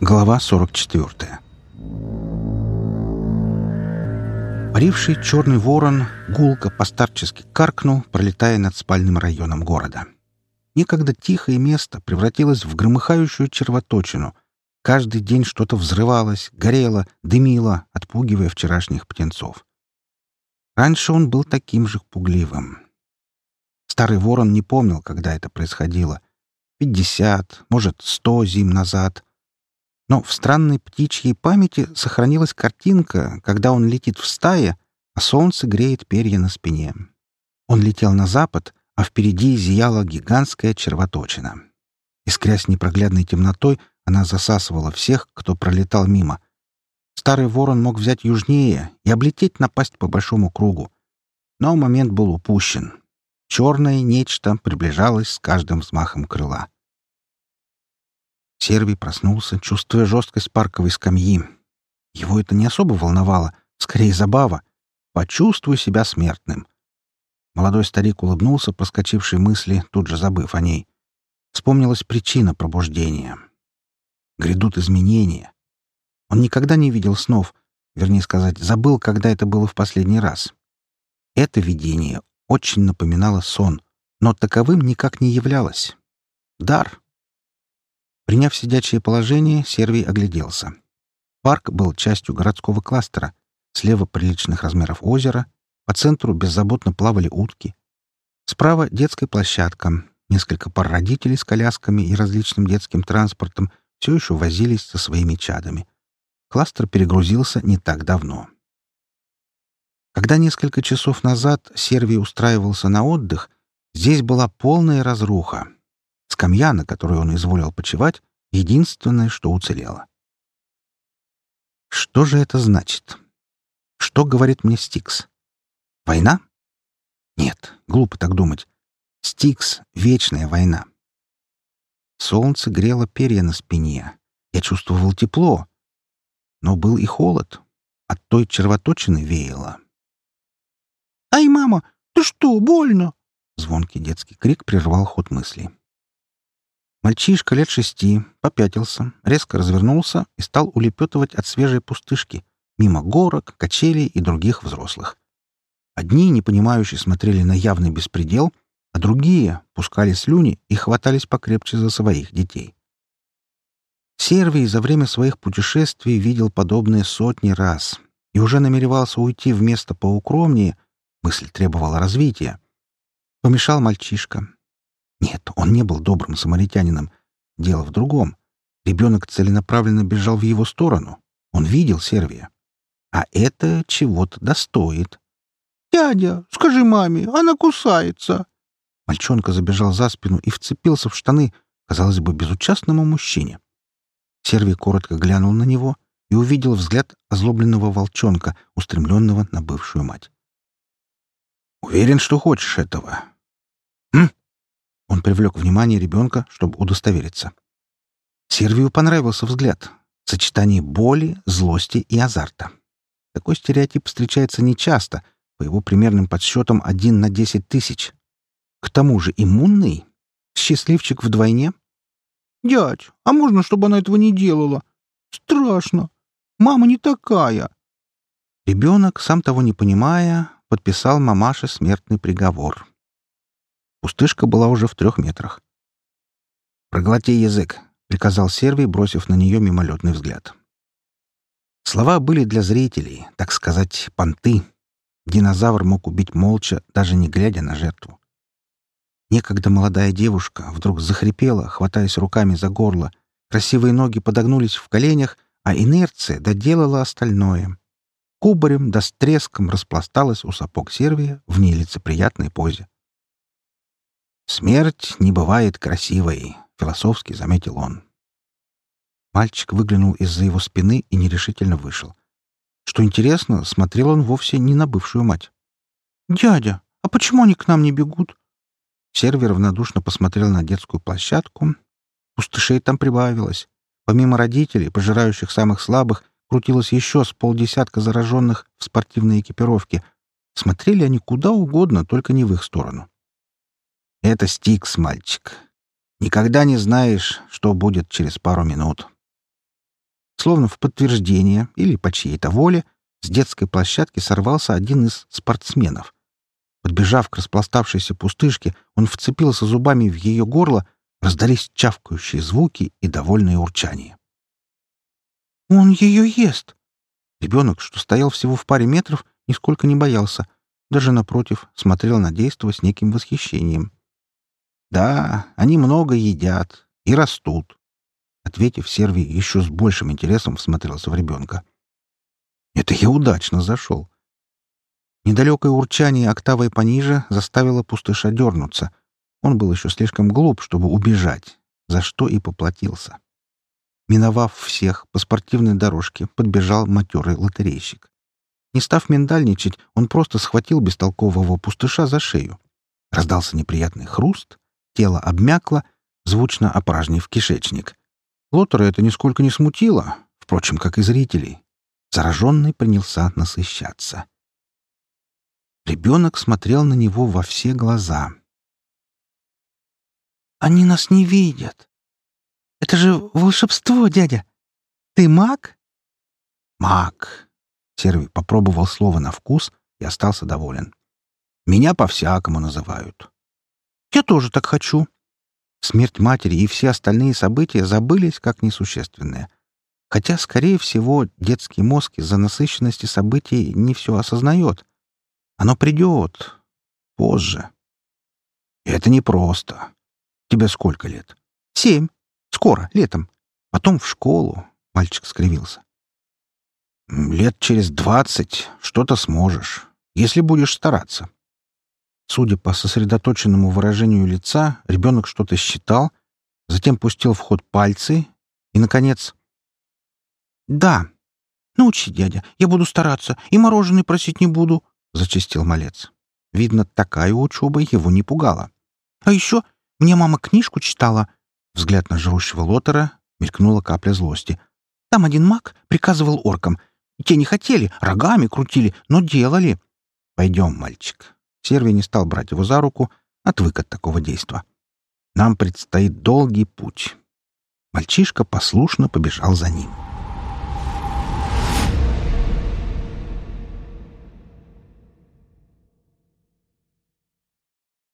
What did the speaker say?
Глава 44 Паривший черный ворон гулко постарчески каркнул, пролетая над спальным районом города. Некогда тихое место превратилось в громыхающую червоточину. Каждый день что-то взрывалось, горело, дымило, отпугивая вчерашних птенцов. Раньше он был таким же пугливым. Старый ворон не помнил, когда это происходило. Пятьдесят, может, сто зим назад. Но в странной птичьей памяти сохранилась картинка, когда он летит в стае, а солнце греет перья на спине. Он летел на запад, а впереди зияла гигантская червоточина. Искрясь непроглядной темнотой, она засасывала всех, кто пролетал мимо. Старый ворон мог взять южнее и облететь напасть по большому кругу. Но момент был упущен. Черное нечто приближалось с каждым взмахом крыла. Сервий проснулся, чувствуя жесткость парковой скамьи. Его это не особо волновало, скорее забава. Почувствуй себя смертным. Молодой старик улыбнулся проскочившей мысли, тут же забыв о ней. Вспомнилась причина пробуждения. Грядут изменения. Он никогда не видел снов, вернее сказать, забыл, когда это было в последний раз. Это видение очень напоминало сон, но таковым никак не являлось. Дар. Приняв сидячее положение, Сервий огляделся. Парк был частью городского кластера. Слева приличных размеров озера, по центру беззаботно плавали утки. Справа детская площадка. Несколько пар родителей с колясками и различным детским транспортом все еще возились со своими чадами. Кластер перегрузился не так давно. Когда несколько часов назад Сервий устраивался на отдых, здесь была полная разруха. Скамья, на которой он изволил почевать, единственное, что уцелело. Что же это значит? Что говорит мне Стикс? Война? Нет, глупо так думать. Стикс — вечная война. Солнце грело перья на спине. Я чувствовал тепло. Но был и холод. От той червоточины веяло. «Ай, мама, ты что, больно?» Звонкий детский крик прервал ход мыслей. Мальчишка лет шести попятился, резко развернулся и стал улепетывать от свежей пустышки, мимо горок, качелей и других взрослых. Одни, непонимающие, смотрели на явный беспредел, а другие пускали слюни и хватались покрепче за своих детей. Сервий за время своих путешествий видел подобное сотни раз и уже намеревался уйти в место поукромнее, мысль требовала развития. Помешал мальчишка, нет, он не был добрым самаритянином. Дело в другом. Ребенок целенаправленно бежал в его сторону. Он видел Сервия. А это чего-то достоит. «Дядя, скажи маме, она кусается!» Мальчонка забежал за спину и вцепился в штаны, казалось бы, безучастному мужчине. Сервий коротко глянул на него и увидел взгляд озлобленного волчонка, устремленного на бывшую мать. «Уверен, что хочешь этого?» Он привлек внимание ребенка, чтобы удостовериться. Сервию понравился взгляд. Сочетание боли, злости и азарта. Такой стереотип встречается нечасто, по его примерным подсчетам один на десять тысяч. К тому же иммунный. Счастливчик вдвойне. «Дядь, а можно, чтобы она этого не делала? Страшно. Мама не такая». Ребенок, сам того не понимая, подписал мамаше смертный приговор. Пустышка была уже в трех метрах. «Проглоти язык», — приказал Сервий, бросив на нее мимолетный взгляд. Слова были для зрителей, так сказать, понты. Динозавр мог убить молча, даже не глядя на жертву. Некогда молодая девушка вдруг захрипела, хватаясь руками за горло. Красивые ноги подогнулись в коленях, а инерция доделала остальное. Кубарем да с треском распласталась у сапог Сервия в нелицеприятной позе. «Смерть не бывает красивой», — философски заметил он. Мальчик выглянул из-за его спины и нерешительно вышел. Что интересно, смотрел он вовсе не на бывшую мать. «Дядя, а почему они к нам не бегут?» Сервер равнодушно посмотрел на детскую площадку. Пустышей там прибавилось. Помимо родителей, пожирающих самых слабых, крутилось еще с полдесятка зараженных в спортивной экипировке. Смотрели они куда угодно, только не в их сторону. Это Стикс, мальчик. Никогда не знаешь, что будет через пару минут. Словно в подтверждение или по чьей-то воле с детской площадки сорвался один из спортсменов. Подбежав к распластавшейся пустышке, он вцепился зубами в ее горло, раздались чавкающие звуки и довольное урчание. «Он ее ест!» Ребенок, что стоял всего в паре метров, нисколько не боялся. Даже, напротив, смотрел на действо с неким восхищением. «Да, они много едят и растут», — ответив, Сервий еще с большим интересом всмотрелся в ребенка. «Это я удачно зашел». Недалекое урчание октавой пониже заставило пустыша дернуться. Он был еще слишком глуп, чтобы убежать, за что и поплатился. Миновав всех, по спортивной дорожке подбежал матерый лотерейщик. Не став миндальничать, он просто схватил бестолкового пустыша за шею. Раздался неприятный хруст, тело обмякло, звучно опражнив кишечник. Лотера это нисколько не смутило, впрочем, как и зрителей. Зараженный принялся насыщаться. Ребенок смотрел на него во все глаза. «Они нас не видят. Это же волшебство, дядя. Ты маг?» «Маг», — Сервий попробовал слово на вкус и остался доволен. «Меня по-всякому называют». «Я тоже так хочу». Смерть матери и все остальные события забылись как несущественные. Хотя, скорее всего, детский мозг из-за насыщенности событий не все осознает. Оно придет. Позже. И это непросто. Тебе сколько лет? Семь. Скоро, летом. Потом в школу. Мальчик скривился. Лет через двадцать что-то сможешь, если будешь стараться. Судя по сосредоточенному выражению лица, ребенок что-то считал, затем пустил в ход пальцы и, наконец... «Да. Научи, дядя. Я буду стараться. И мороженое просить не буду зачистил малец. Видно, такая учеба его не пугала. «А еще мне мама книжку читала». Взгляд на жрущего лотера мелькнула капля злости. «Там один маг приказывал оркам. Те не хотели, рогами крутили, но делали». «Пойдем, мальчик». Сервий не стал брать его за руку, отвык от такого действа. «Нам предстоит долгий путь». Мальчишка послушно побежал за ним.